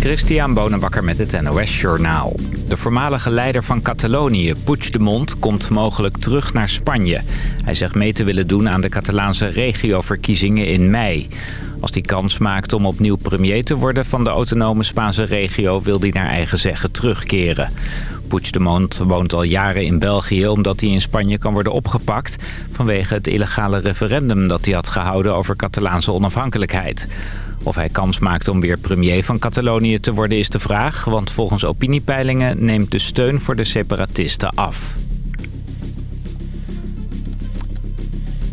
Christian Bonenbakker met het NOS Journaal. De voormalige leider van Catalonië, Puigdemont, komt mogelijk terug naar Spanje. Hij zegt mee te willen doen aan de Catalaanse regioverkiezingen in mei. Als hij kans maakt om opnieuw premier te worden van de autonome Spaanse regio... wil hij naar eigen zeggen terugkeren. Puigdemont woont al jaren in België omdat hij in Spanje kan worden opgepakt... vanwege het illegale referendum dat hij had gehouden over Catalaanse onafhankelijkheid. Of hij kans maakt om weer premier van Catalonië te worden is de vraag... want volgens opiniepeilingen neemt de steun voor de separatisten af.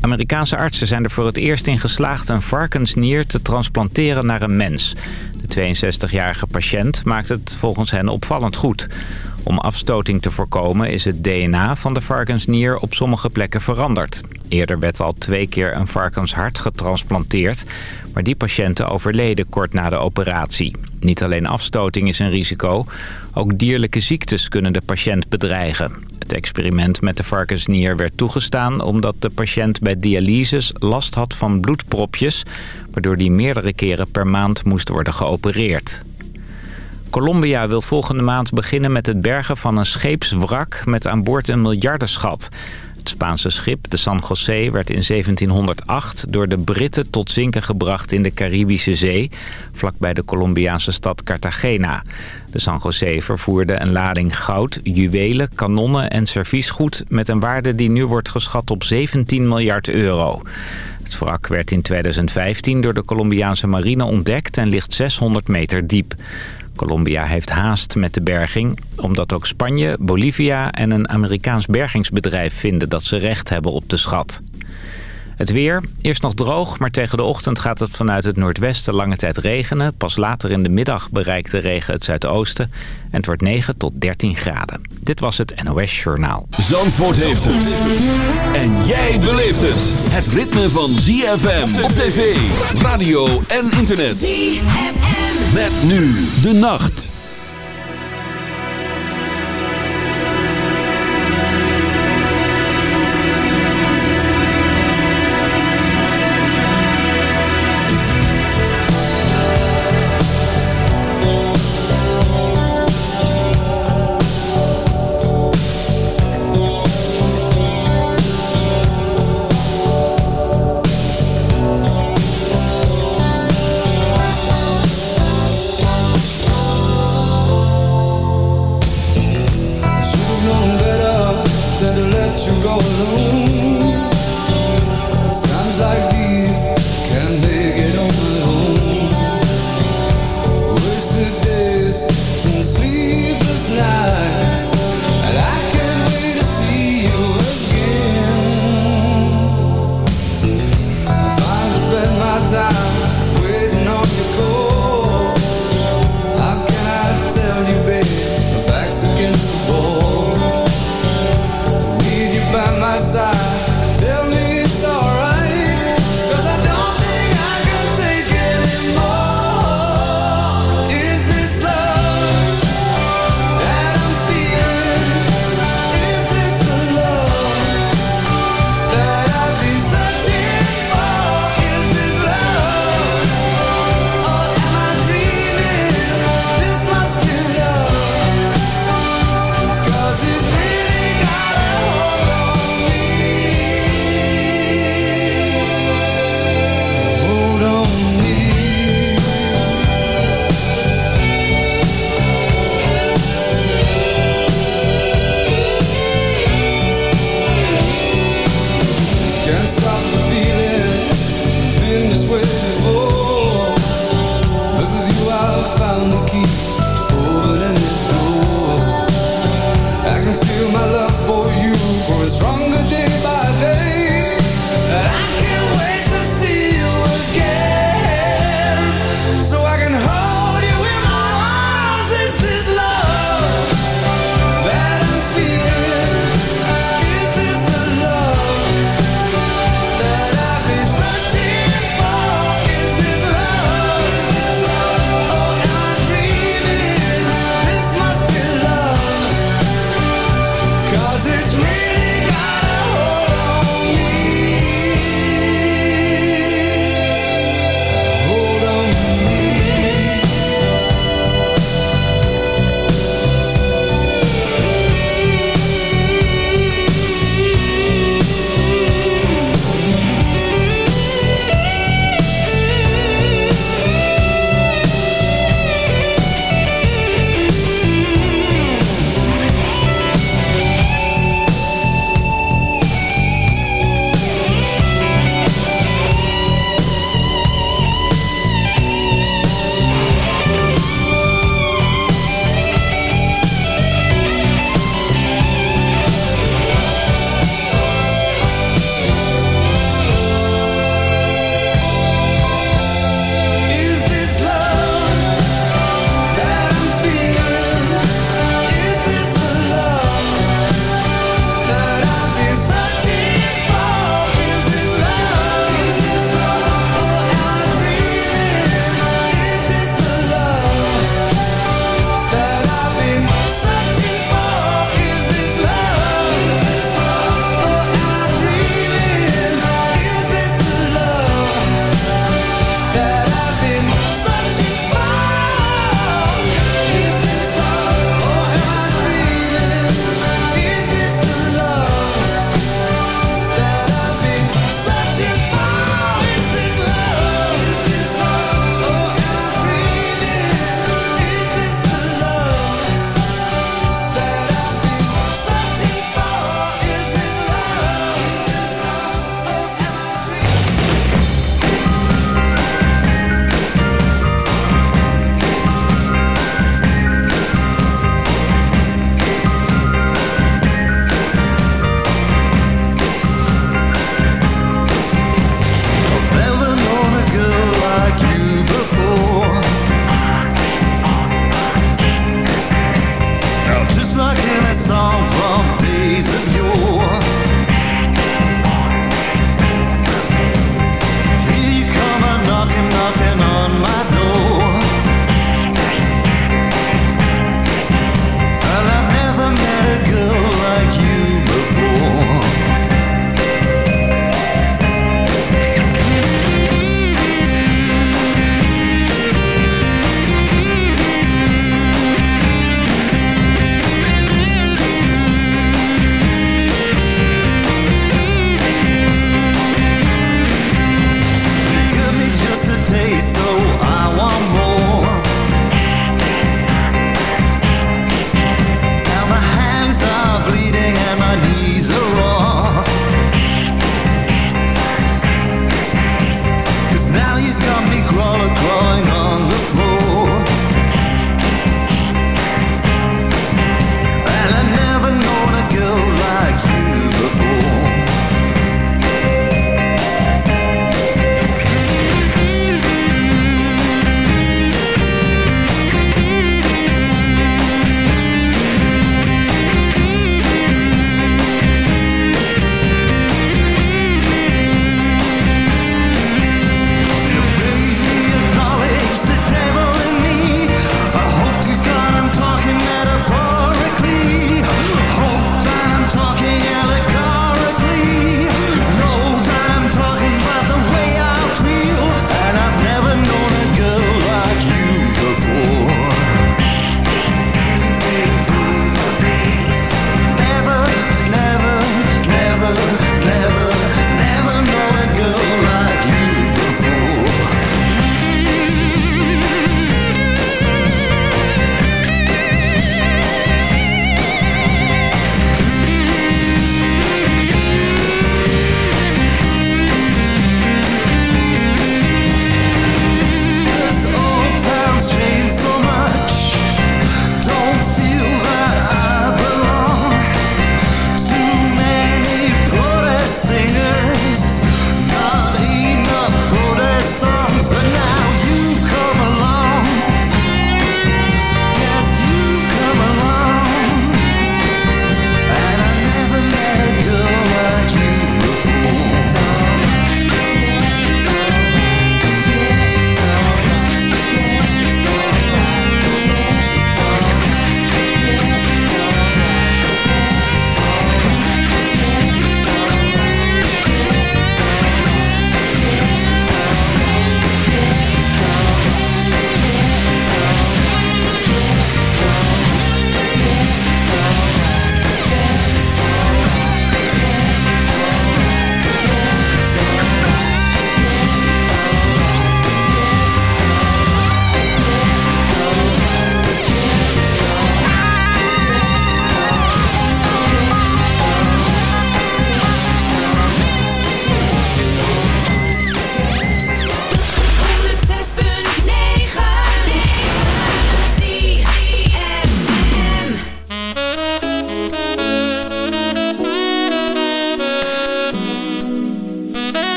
Amerikaanse artsen zijn er voor het eerst in geslaagd een varkensnier te transplanteren naar een mens. De 62-jarige patiënt maakt het volgens hen opvallend goed. Om afstoting te voorkomen is het DNA van de varkensnier op sommige plekken veranderd. Eerder werd al twee keer een varkenshart getransplanteerd... maar die patiënten overleden kort na de operatie. Niet alleen afstoting is een risico, ook dierlijke ziektes kunnen de patiënt bedreigen. Het experiment met de varkensnier werd toegestaan omdat de patiënt bij dialyses last had van bloedpropjes... waardoor die meerdere keren per maand moest worden geopereerd. Colombia wil volgende maand beginnen met het bergen van een scheepswrak met aan boord een miljardenschat. Het Spaanse schip, de San José, werd in 1708 door de Britten tot zinken gebracht in de Caribische Zee, vlakbij de Colombiaanse stad Cartagena. De San José vervoerde een lading goud, juwelen, kanonnen en serviesgoed met een waarde die nu wordt geschat op 17 miljard euro. Het wrak werd in 2015 door de Colombiaanse marine ontdekt en ligt 600 meter diep. Colombia heeft haast met de berging... omdat ook Spanje, Bolivia en een Amerikaans bergingsbedrijf vinden... dat ze recht hebben op de schat. Het weer, eerst nog droog, maar tegen de ochtend gaat het vanuit het noordwesten lange tijd regenen. Pas later in de middag bereikt de regen het zuidoosten en het wordt 9 tot 13 graden. Dit was het NOS Journaal. Zandvoort heeft het. En jij beleeft het. Het ritme van ZFM op tv, radio en internet. ZFM. Met nu de nacht.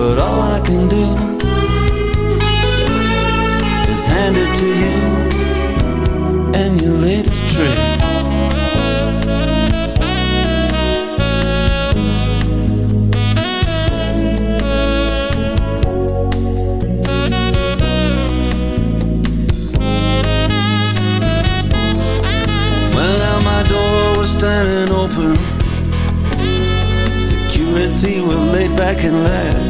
But all I can do is hand it to you and your latest trick. standing open. Security were laid back and laughed.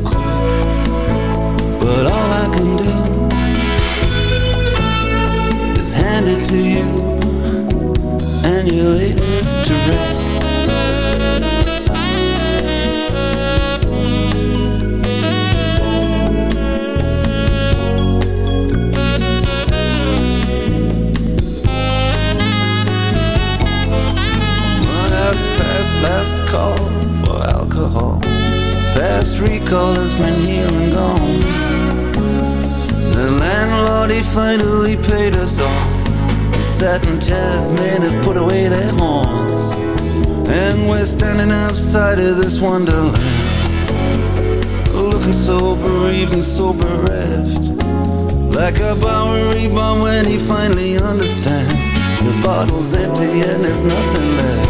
But all I can do is hand it to you and your latest direct. last call for alcohol. Past recall has been here and gone. He finally paid us off. The satin chairs men have put away their horns. And we're standing outside of this wonderland. Looking so bereaved and so bereft. Like a Bowery bomb when he finally understands. The bottle's empty and there's nothing left.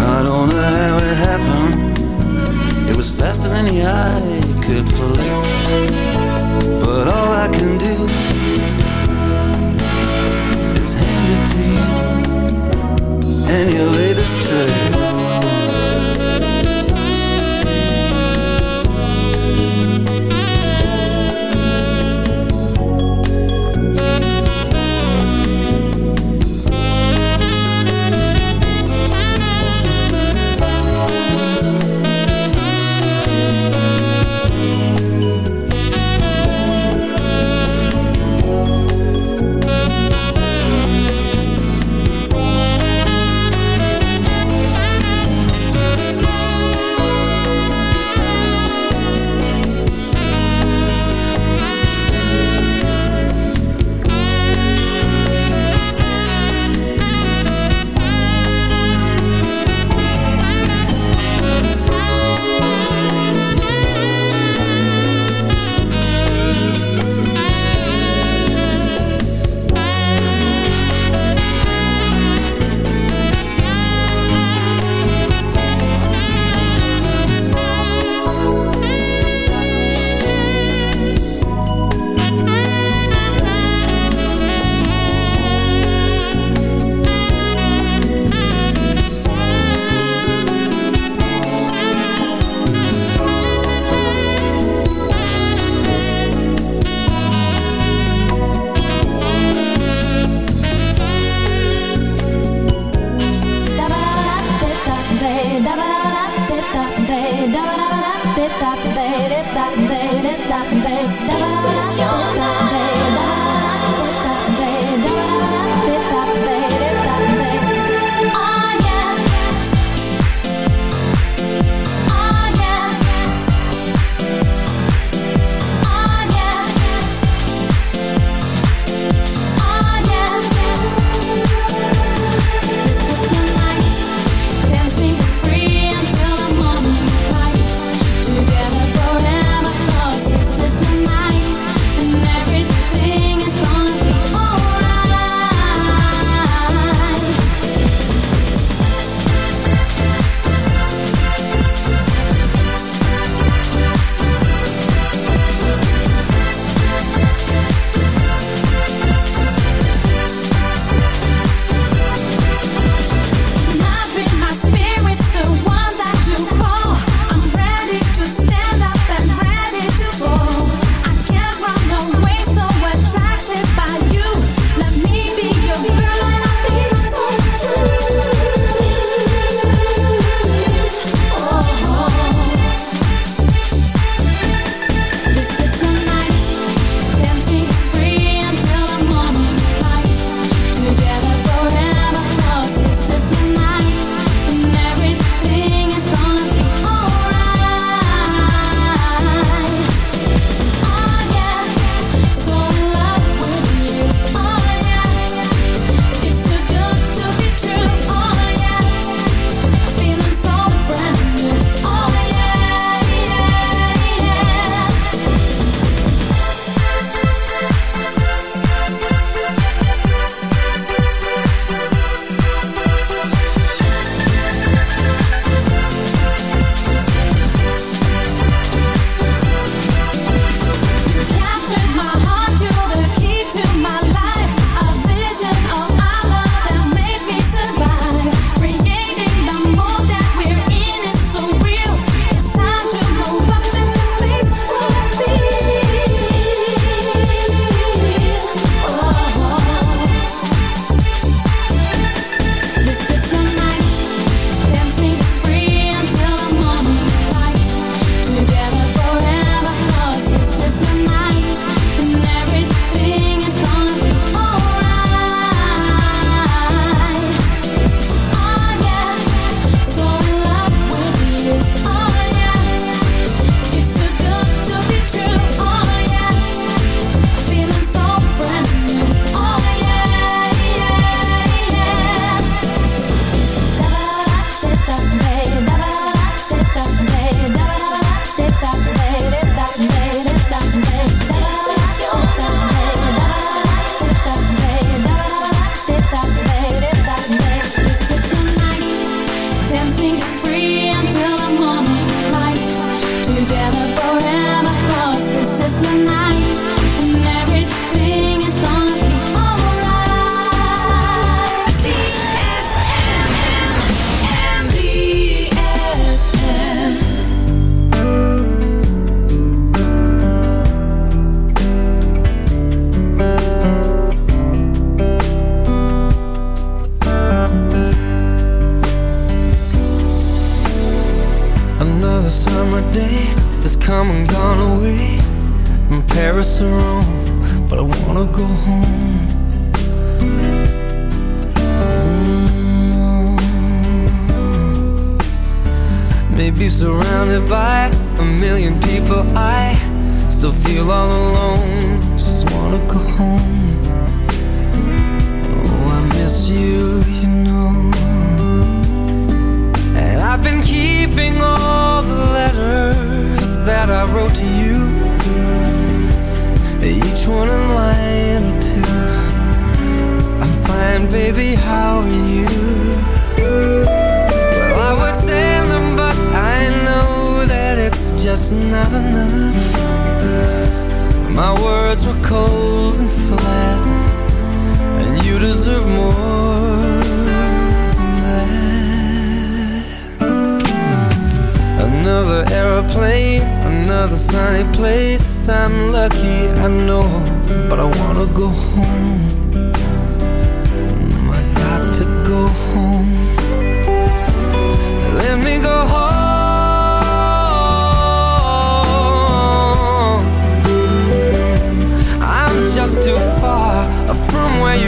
I don't know how it happened. It was faster than the eye could flick. But all I can do is hand it to you and your latest trick.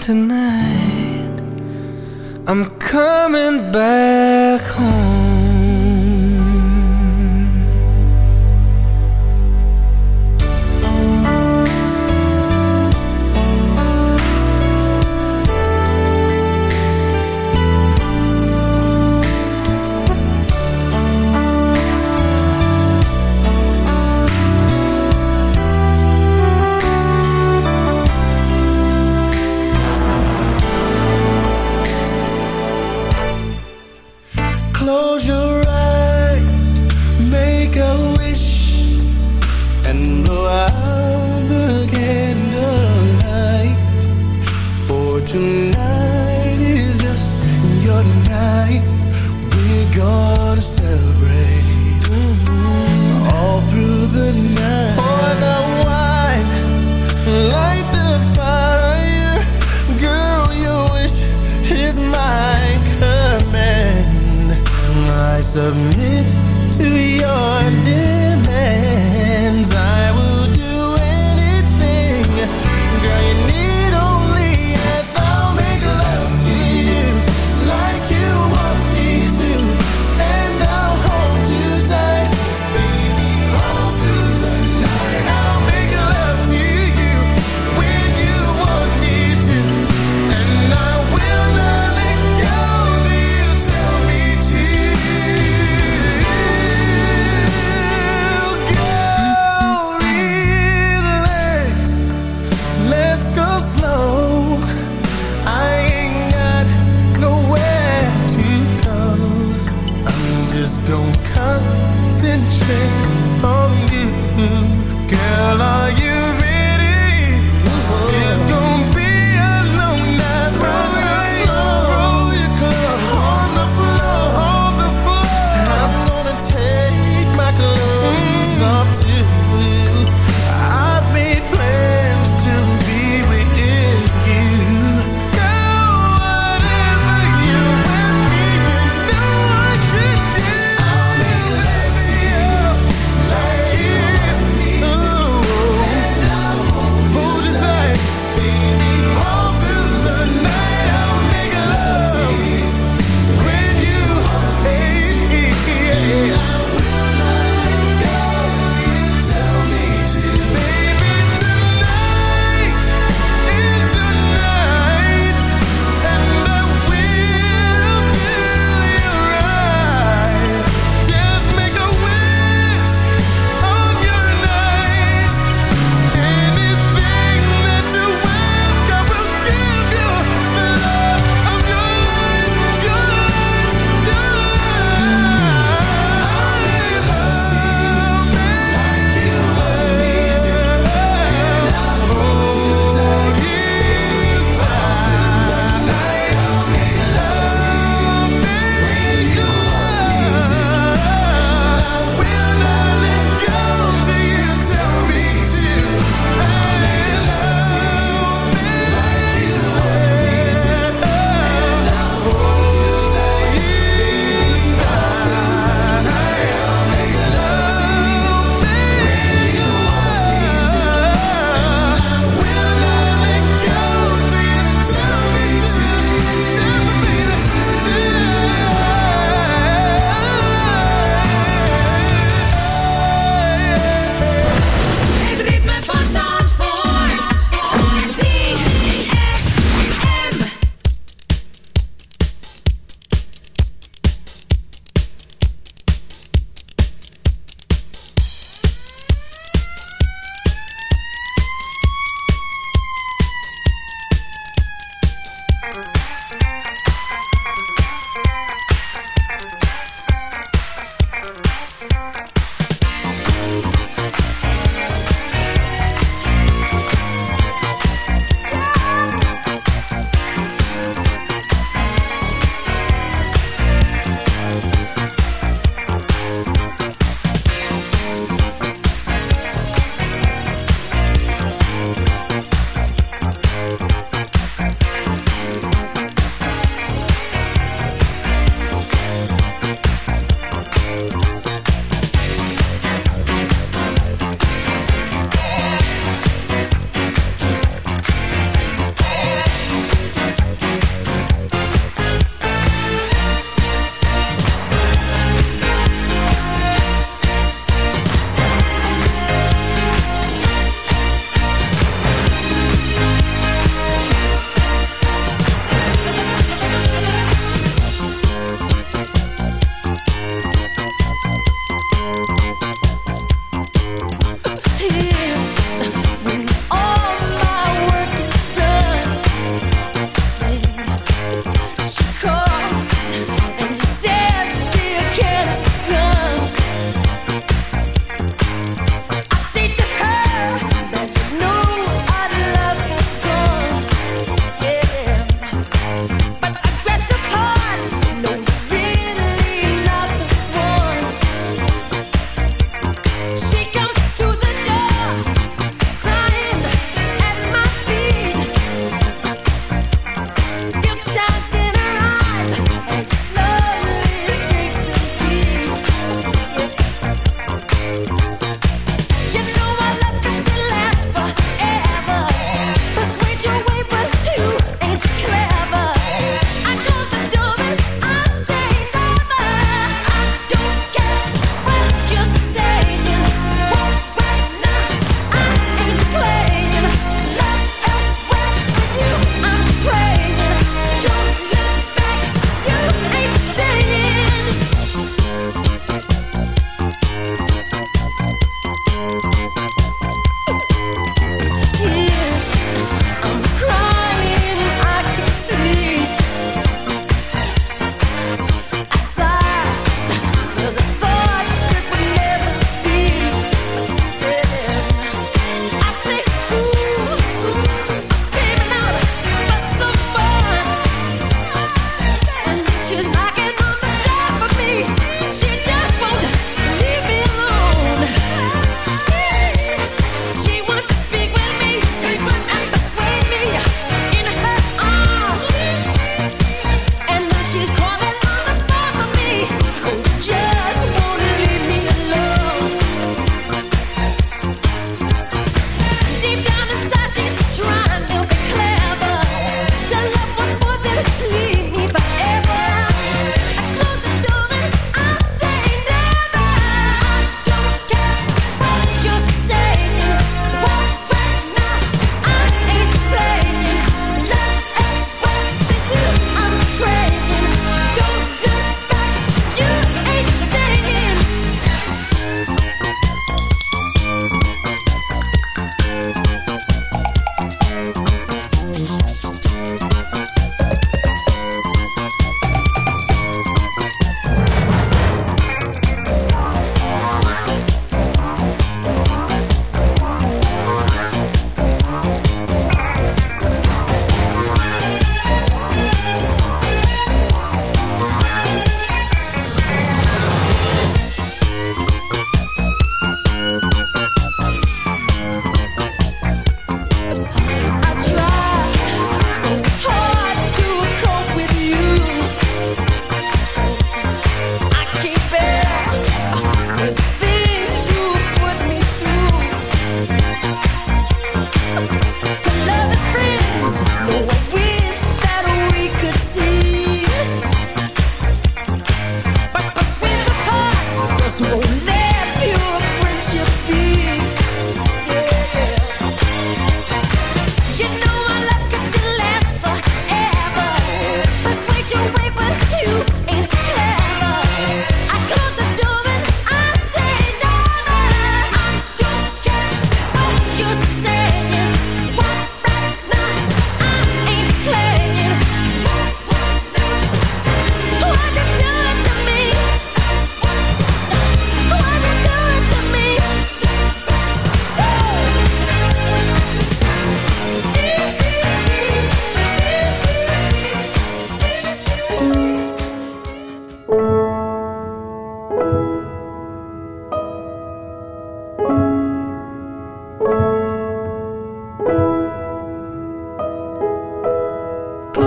tonight. I'm coming back.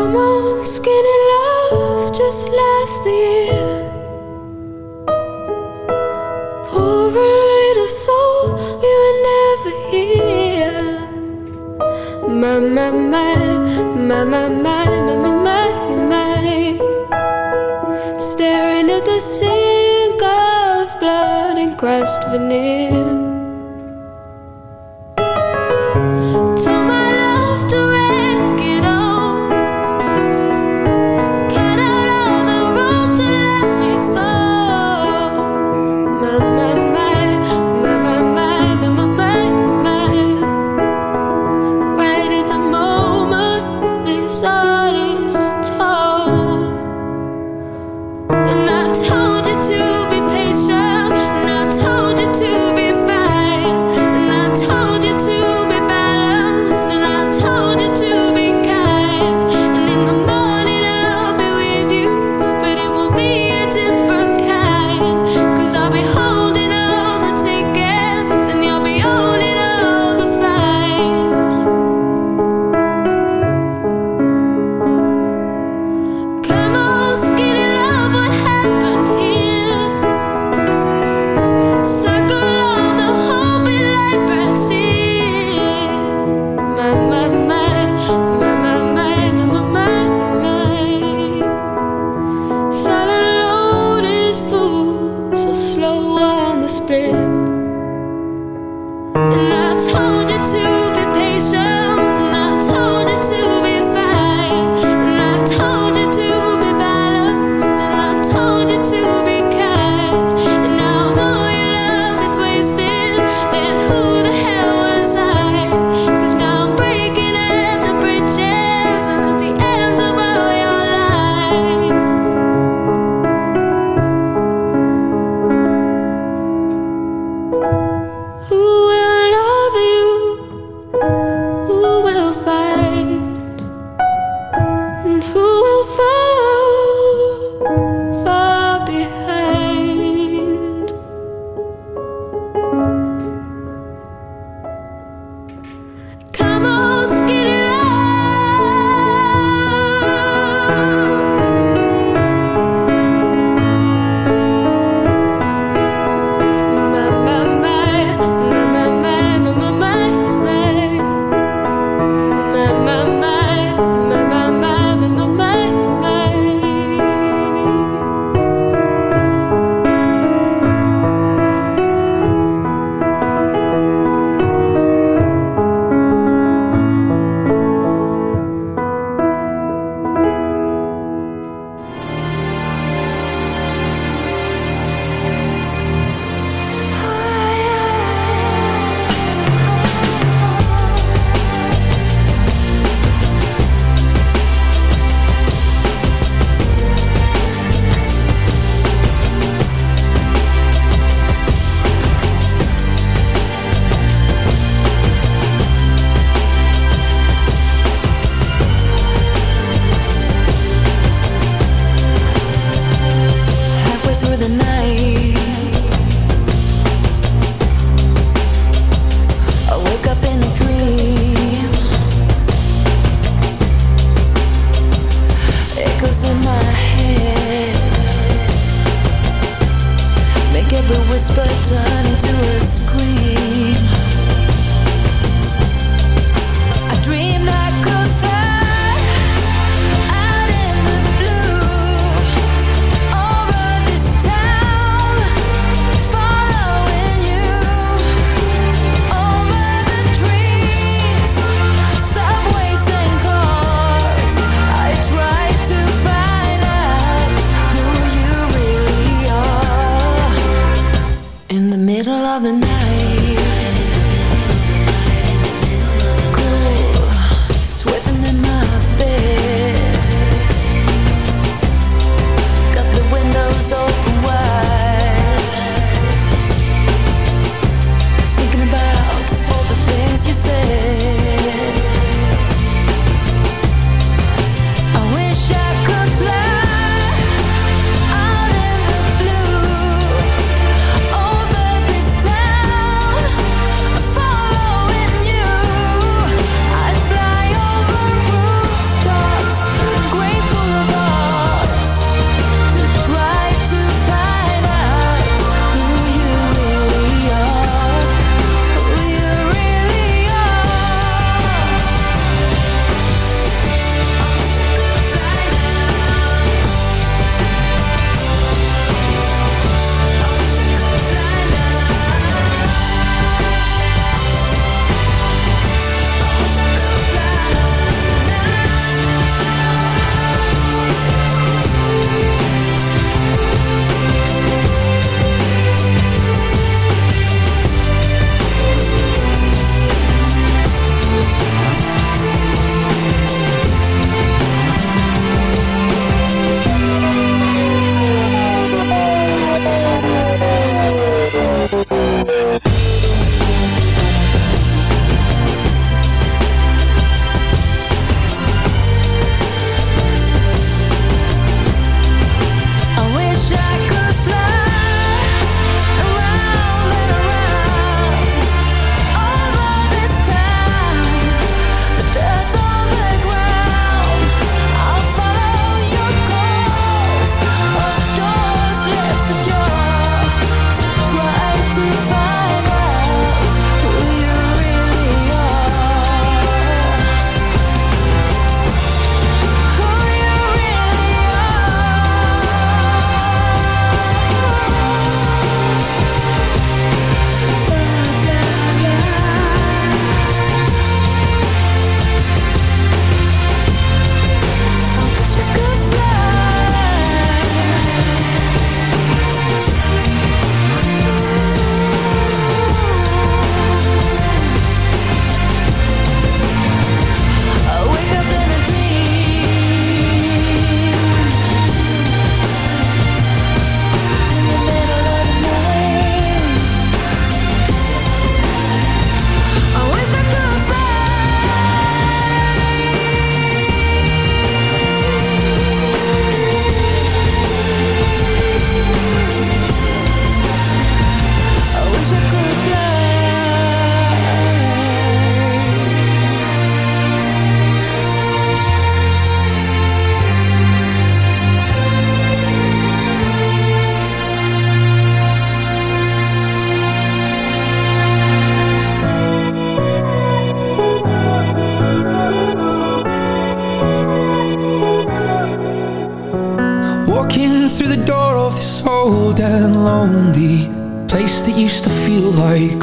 almost skinny love just last year. Poor little soul, we were never here. My, my, my, my, my, my, my, my, my. Staring at the sink of blood and crushed veneer.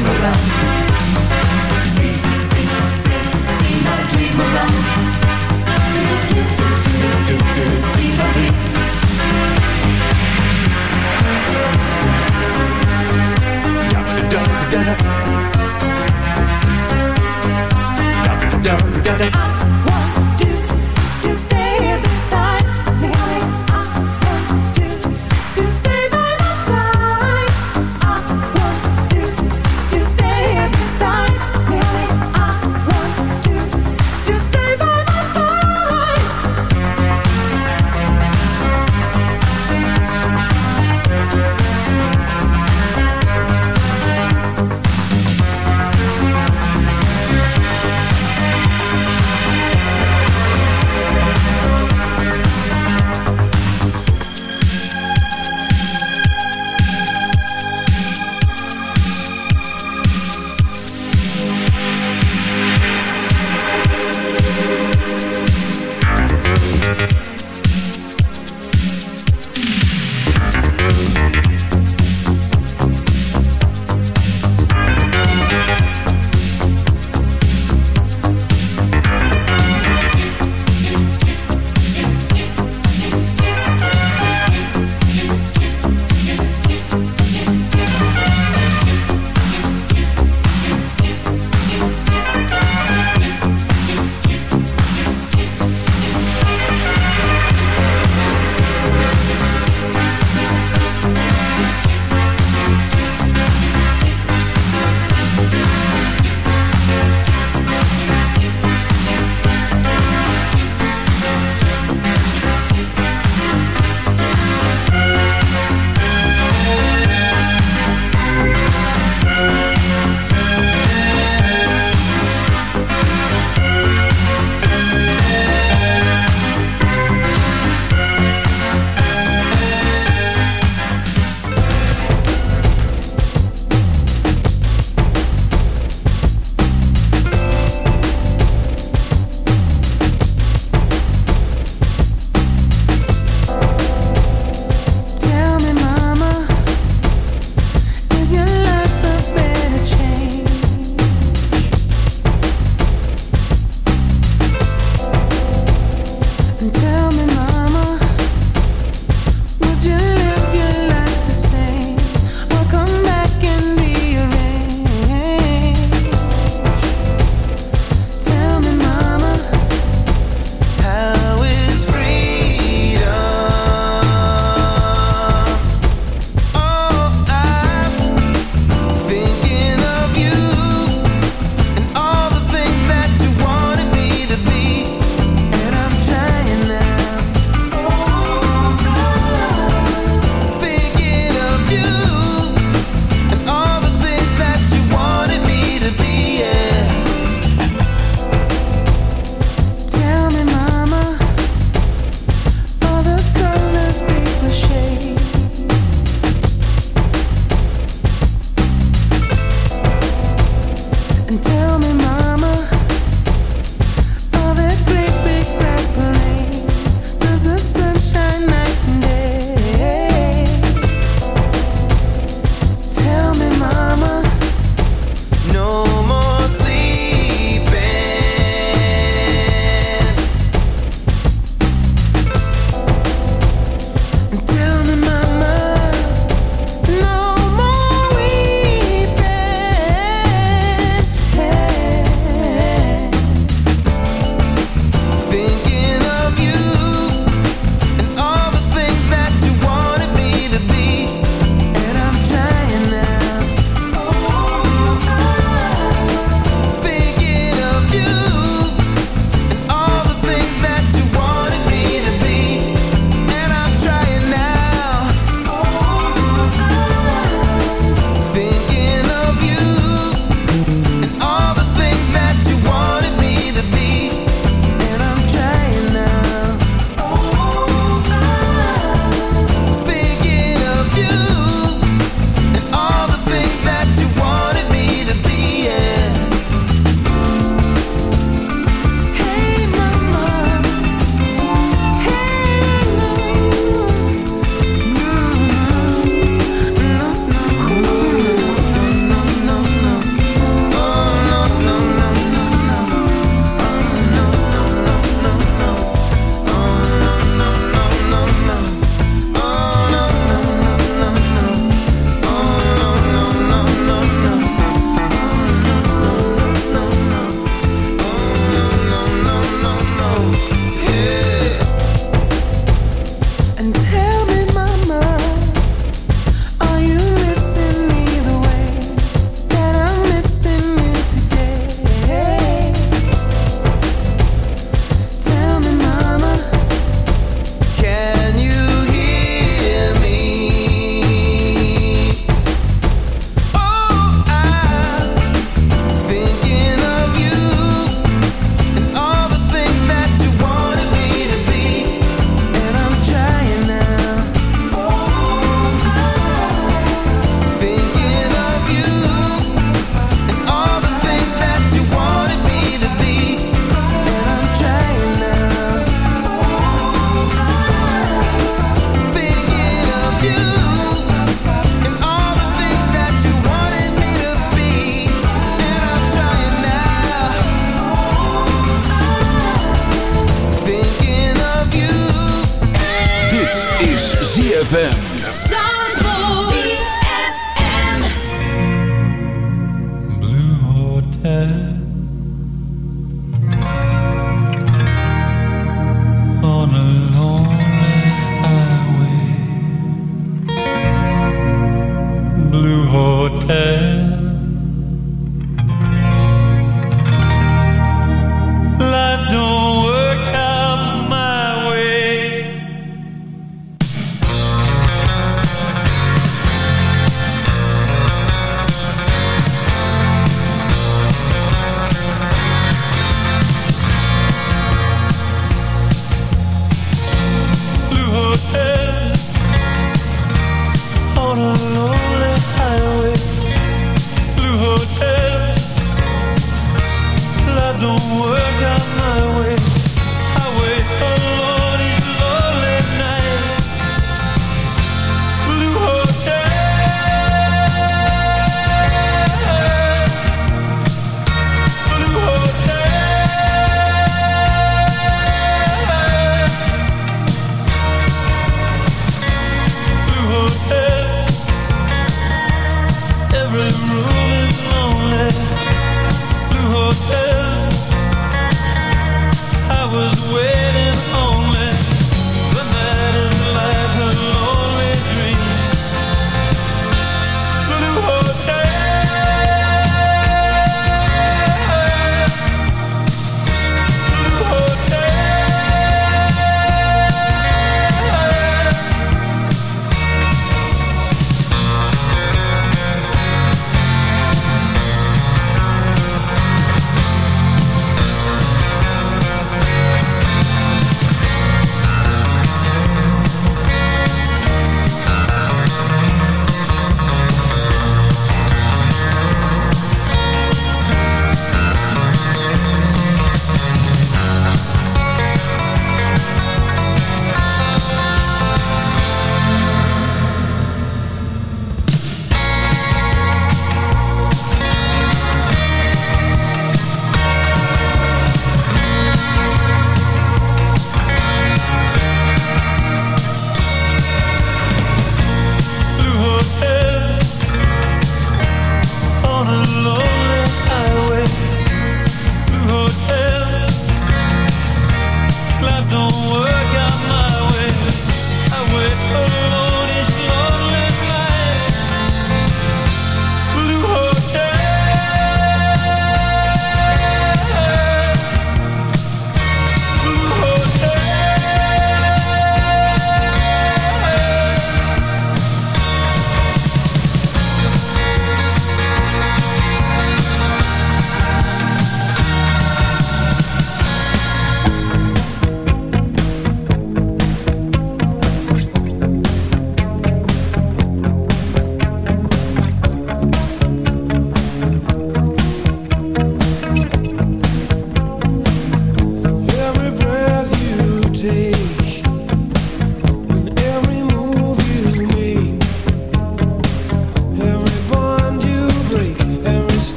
My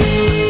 you